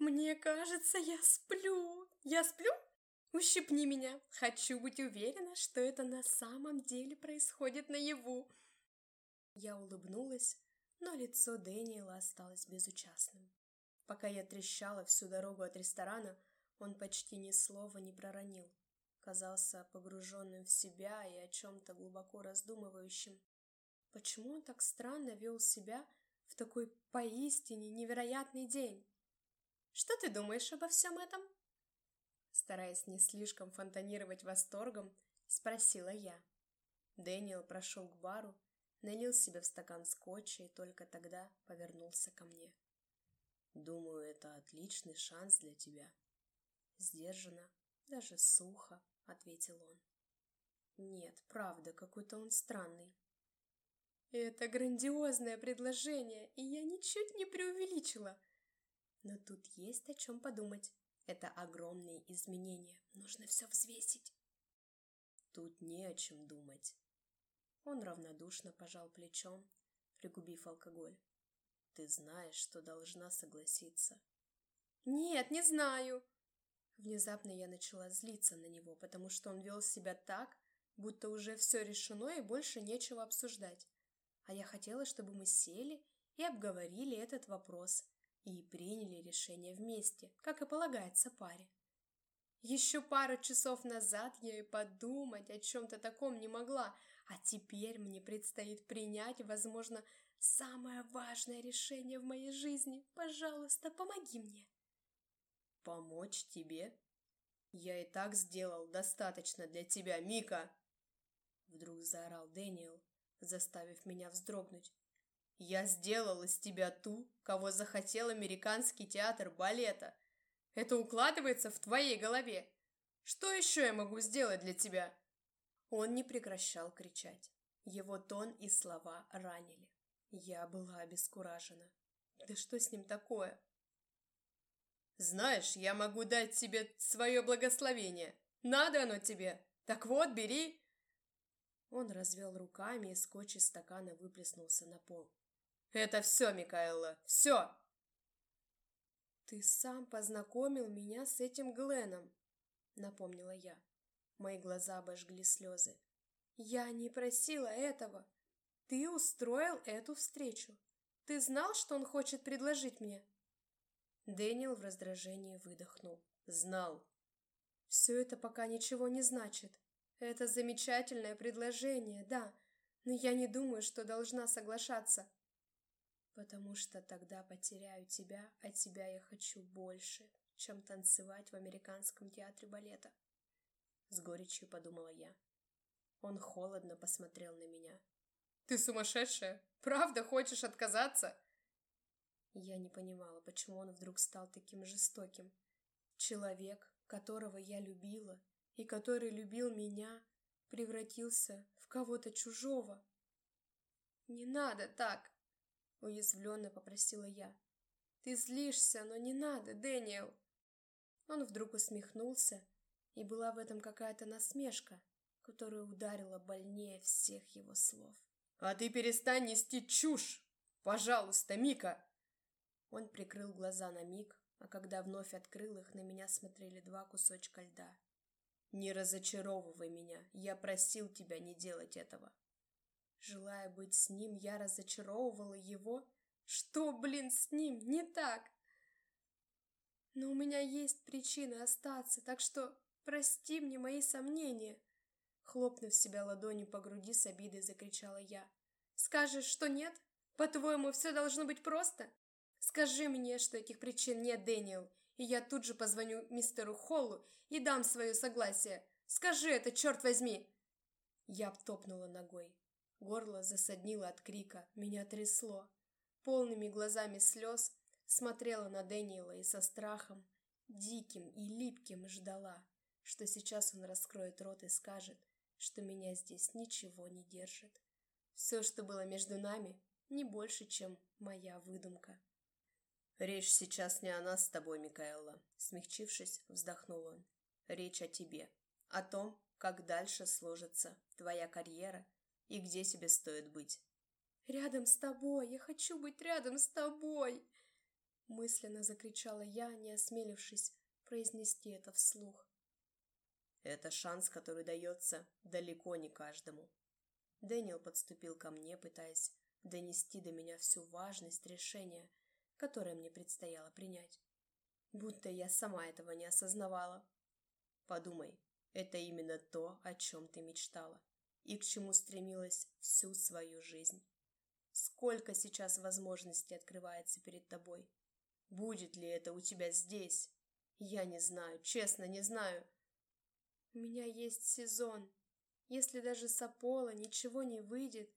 Мне кажется, я сплю. Я сплю? Ущипни меня. Хочу быть уверена, что это на самом деле происходит наяву. Я улыбнулась, но лицо Дэниела осталось безучастным. Пока я трещала всю дорогу от ресторана, он почти ни слова не проронил. Казался погруженным в себя и о чем-то глубоко раздумывающим. Почему он так странно вел себя в такой поистине невероятный день? Что ты думаешь обо всем этом? Стараясь не слишком фонтанировать восторгом, спросила я. Дэниел прошел к бару, налил себе в стакан скотча и только тогда повернулся ко мне. «Думаю, это отличный шанс для тебя». Сдержанно, даже сухо, ответил он. «Нет, правда, какой-то он странный». «Это грандиозное предложение, и я ничуть не преувеличила», но тут есть о чем подумать. Это огромные изменения. Нужно все взвесить. Тут не о чем думать. Он равнодушно пожал плечом, пригубив алкоголь. Ты знаешь, что должна согласиться. Нет, не знаю. Внезапно я начала злиться на него, потому что он вел себя так, будто уже все решено и больше нечего обсуждать. А я хотела, чтобы мы сели и обговорили этот вопрос, и приняли решение вместе, как и полагается паре. Еще пару часов назад я и подумать о чем-то таком не могла, а теперь мне предстоит принять, возможно, самое важное решение в моей жизни. Пожалуйста, помоги мне. Помочь тебе? Я и так сделал достаточно для тебя, Мика! Вдруг заорал Дэниел, заставив меня вздрогнуть. Я сделал из тебя ту, кого захотел американский театр балета. Это укладывается в твоей голове. Что еще я могу сделать для тебя?» Он не прекращал кричать. Его тон и слова ранили. Я была обескуражена. Да что с ним такое? «Знаешь, я могу дать тебе свое благословение. Надо оно тебе. Так вот, бери!» Он развел руками, и скотч из стакана выплеснулся на пол. «Это все, Микаэла, все!» «Ты сам познакомил меня с этим Гленом», — напомнила я. Мои глаза обожгли слезы. «Я не просила этого. Ты устроил эту встречу. Ты знал, что он хочет предложить мне?» Дэниел в раздражении выдохнул. «Знал». «Все это пока ничего не значит. Это замечательное предложение, да, но я не думаю, что должна соглашаться потому что тогда потеряю тебя, а тебя я хочу больше, чем танцевать в американском театре балета. С горечью подумала я. Он холодно посмотрел на меня. «Ты сумасшедшая? Правда хочешь отказаться?» Я не понимала, почему он вдруг стал таким жестоким. Человек, которого я любила и который любил меня, превратился в кого-то чужого. «Не надо так!» Уязвленно попросила я. «Ты злишься, но не надо, Дэниел!» Он вдруг усмехнулся, и была в этом какая-то насмешка, которая ударила больнее всех его слов. «А ты перестань нести чушь! Пожалуйста, Мика!» Он прикрыл глаза на миг, а когда вновь открыл их, на меня смотрели два кусочка льда. «Не разочаровывай меня, я просил тебя не делать этого!» Желая быть с ним, я разочаровывала его. Что, блин, с ним не так? Но у меня есть причины остаться, так что прости мне мои сомнения. Хлопнув себя ладонью по груди с обидой, закричала я. Скажешь, что нет? По-твоему, все должно быть просто? Скажи мне, что этих причин нет, Дэниел, и я тут же позвоню мистеру Холлу и дам свое согласие. Скажи это, черт возьми!» Я обтопнула ногой. Горло засаднило от крика, меня трясло. Полными глазами слез смотрела на Дэниела и со страхом, диким и липким ждала, что сейчас он раскроет рот и скажет, что меня здесь ничего не держит. Все, что было между нами, не больше, чем моя выдумка. «Речь сейчас не о нас с тобой, Микаэла», — смягчившись, вздохнул он. «Речь о тебе, о том, как дальше сложится твоя карьера и где тебе стоит быть. «Рядом с тобой! Я хочу быть рядом с тобой!» Мысленно закричала я, не осмелившись произнести это вслух. Это шанс, который дается далеко не каждому. Дэниел подступил ко мне, пытаясь донести до меня всю важность решения, которое мне предстояло принять. Будто я сама этого не осознавала. Подумай, это именно то, о чем ты мечтала и к чему стремилась всю свою жизнь. Сколько сейчас возможностей открывается перед тобой. Будет ли это у тебя здесь? Я не знаю, честно не знаю. У меня есть сезон. Если даже с Аполло ничего не выйдет,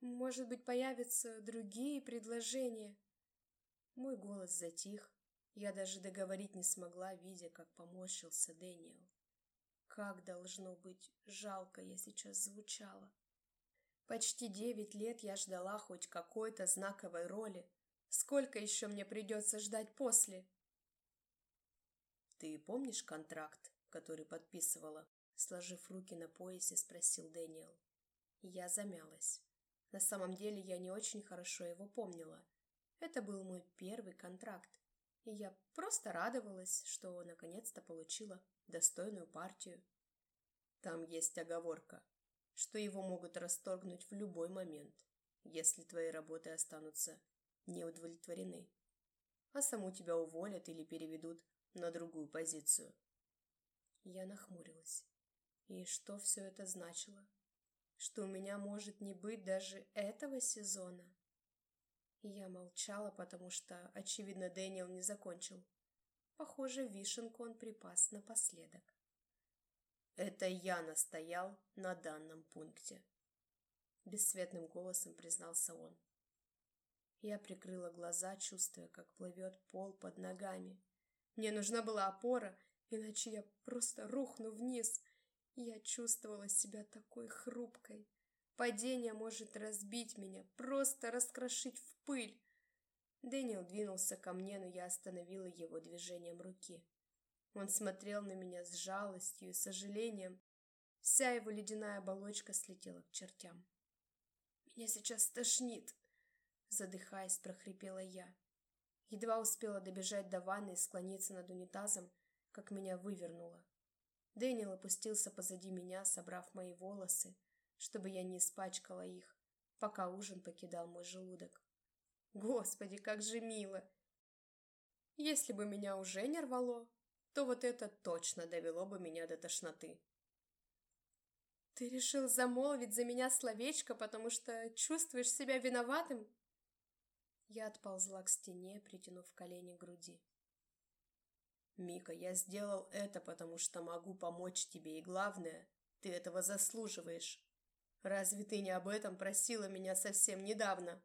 может быть, появятся другие предложения. Мой голос затих. Я даже договорить не смогла, видя, как поморщился Дэниел. Как должно быть жалко я сейчас звучала. Почти девять лет я ждала хоть какой-то знаковой роли. Сколько еще мне придется ждать после? Ты помнишь контракт, который подписывала? Сложив руки на поясе, спросил Дэниел. Я замялась. На самом деле я не очень хорошо его помнила. Это был мой первый контракт, и я просто радовалась, что наконец-то получила достойную партию. Там есть оговорка, что его могут расторгнуть в любой момент, если твои работы останутся неудовлетворены, а саму тебя уволят или переведут на другую позицию. Я нахмурилась. И что все это значило? Что у меня может не быть даже этого сезона? Я молчала, потому что, очевидно, Дэниел не закончил. Похоже, вишенку он припас напоследок. Это я настоял на данном пункте. Бесцветным голосом признался он. Я прикрыла глаза, чувствуя, как плывет пол под ногами. Мне нужна была опора, иначе я просто рухну вниз. Я чувствовала себя такой хрупкой. Падение может разбить меня, просто раскрошить в пыль. Дэниел двинулся ко мне, но я остановила его движением руки. Он смотрел на меня с жалостью и сожалением. Вся его ледяная оболочка слетела к чертям. «Меня сейчас тошнит!» Задыхаясь, прохрипела я. Едва успела добежать до ванны и склониться над унитазом, как меня вывернуло. Дэниел опустился позади меня, собрав мои волосы, чтобы я не испачкала их, пока ужин покидал мой желудок. Господи, как же мило! Если бы меня уже не рвало, то вот это точно довело бы меня до тошноты. Ты решил замолвить за меня словечко, потому что чувствуешь себя виноватым? Я отползла к стене, притянув колени к груди. Мика, я сделал это, потому что могу помочь тебе, и главное, ты этого заслуживаешь. Разве ты не об этом просила меня совсем недавно?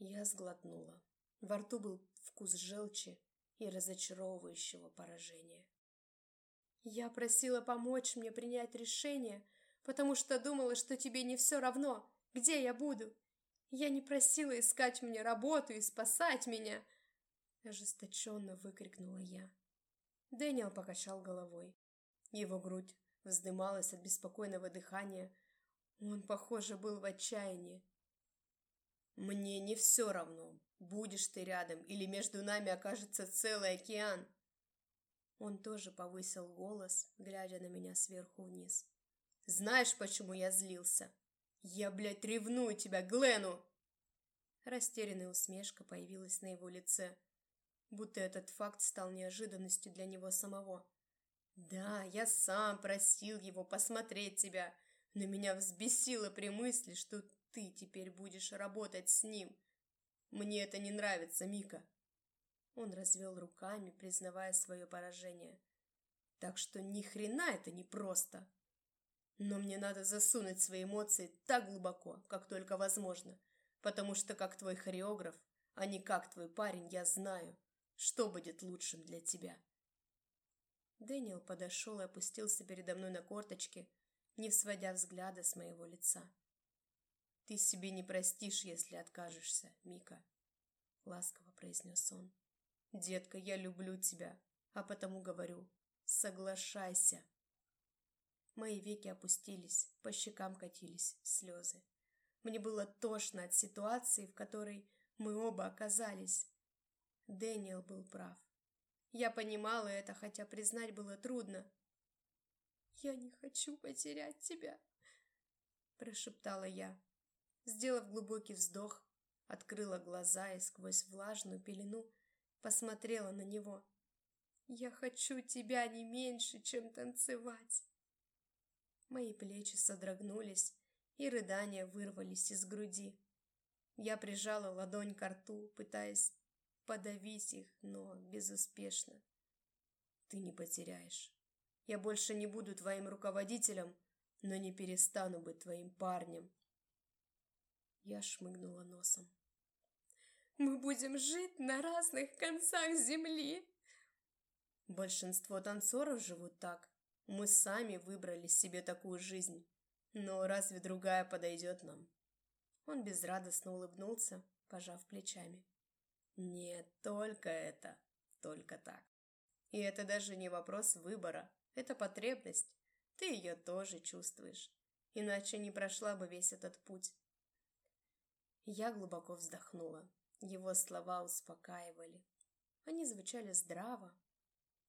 Я сглотнула. Во рту был вкус желчи, и разочаровывающего поражения. «Я просила помочь мне принять решение, потому что думала, что тебе не все равно, где я буду. Я не просила искать мне работу и спасать меня!» Ожесточенно выкрикнула я. Дэниел покачал головой. Его грудь вздымалась от беспокойного дыхания. Он, похоже, был в отчаянии. «Мне не все равно, Будешь ты рядом, или между нами окажется целый океан. Он тоже повысил голос, глядя на меня сверху вниз. Знаешь, почему я злился? Я, блядь, ревную тебя, Глену! Растерянная усмешка появилась на его лице, будто этот факт стал неожиданностью для него самого. Да, я сам просил его посмотреть тебя, но меня взбесило при мысли, что ты теперь будешь работать с ним. Мне это не нравится, Мика. Он развел руками, признавая свое поражение. Так что ни хрена это не просто. Но мне надо засунуть свои эмоции так глубоко, как только возможно, потому что как твой хореограф, а не как твой парень, я знаю, что будет лучшим для тебя. Дэниел подошел и опустился передо мной на корточки, не сводя взгляда с моего лица. «Ты себе не простишь, если откажешься, Мика», — ласково произнес он. «Детка, я люблю тебя, а потому говорю, соглашайся». Мои веки опустились, по щекам катились слезы. Мне было тошно от ситуации, в которой мы оба оказались. Дэниел был прав. Я понимала это, хотя признать было трудно. «Я не хочу потерять тебя», – прошептала я. Сделав глубокий вздох, открыла глаза и сквозь влажную пелену посмотрела на него. «Я хочу тебя не меньше, чем танцевать!» Мои плечи содрогнулись, и рыдания вырвались из груди. Я прижала ладонь к рту, пытаясь подавить их, но безуспешно. «Ты не потеряешь. Я больше не буду твоим руководителем, но не перестану быть твоим парнем». Я шмыгнула носом. «Мы будем жить на разных концах земли!» Большинство танцоров живут так. Мы сами выбрали себе такую жизнь. Но разве другая подойдет нам? Он безрадостно улыбнулся, пожав плечами. Нет, только это, только так. И это даже не вопрос выбора, это потребность. Ты ее тоже чувствуешь, иначе не прошла бы весь этот путь. Я глубоко вздохнула. Его слова успокаивали. Они звучали здраво,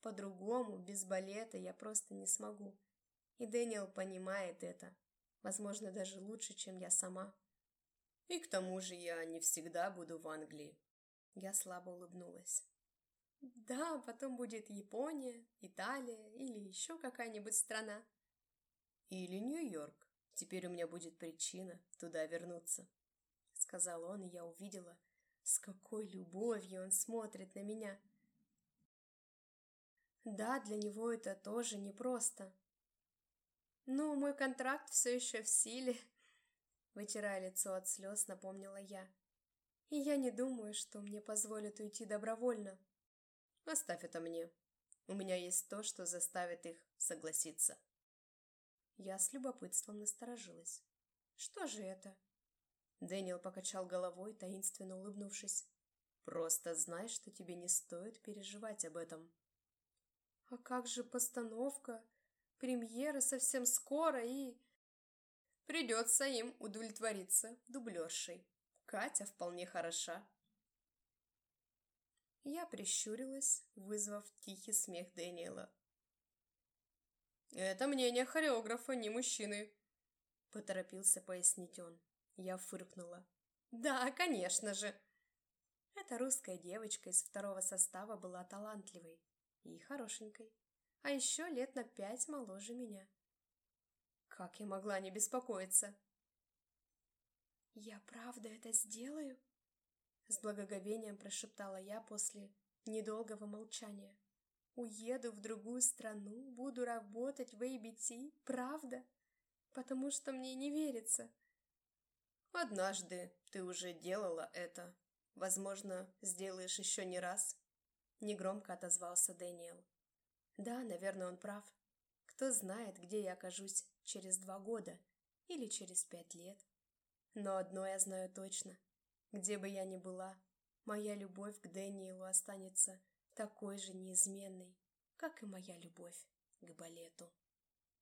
по-другому, без балета я просто не смогу. И Дэниел понимает это. Возможно, даже лучше, чем я сама. И к тому же я не всегда буду в Англии. Я слабо улыбнулась. Да, потом будет Япония, Италия или еще какая-нибудь страна. Или Нью-Йорк. Теперь у меня будет причина туда вернуться. Сказал он, и я увидела, с какой любовью он смотрит на меня. Да, для него это тоже непросто. Но мой контракт все еще в силе. Вытирая лицо от слез, напомнила я. И я не думаю, что мне позволят уйти добровольно. Оставь это мне. У меня есть то, что заставит их согласиться. Я с любопытством насторожилась. Что же это? Дэниел покачал головой, таинственно улыбнувшись. Просто знай, что тебе не стоит переживать об этом. А как же постановка? Премьера совсем скоро и... Придется им удовлетвориться дублершей. Катя вполне хороша. Я прищурилась, вызвав тихий смех Дэниела. «Это мнение хореографа, не мужчины», — поторопился пояснить он. Я фыркнула. «Да, конечно же!» Эта русская девочка из второго состава была талантливой и хорошенькой, а еще лет на пять моложе меня. Как я могла не беспокоиться? «Я правда это сделаю?» С благоговением прошептала я после недолгого молчания. «Уеду в другую страну, буду работать в ABT, правда? Потому что мне не верится». «Однажды ты уже делала это. Возможно, сделаешь еще не раз», Негромко отозвался Дэниел. Да, наверное, он прав. Кто знает, где я окажусь через два года или через пять лет. Но одно я знаю точно. Где бы я ни была, моя любовь к Дэниелу останется такой же неизменной, как и моя любовь к балету.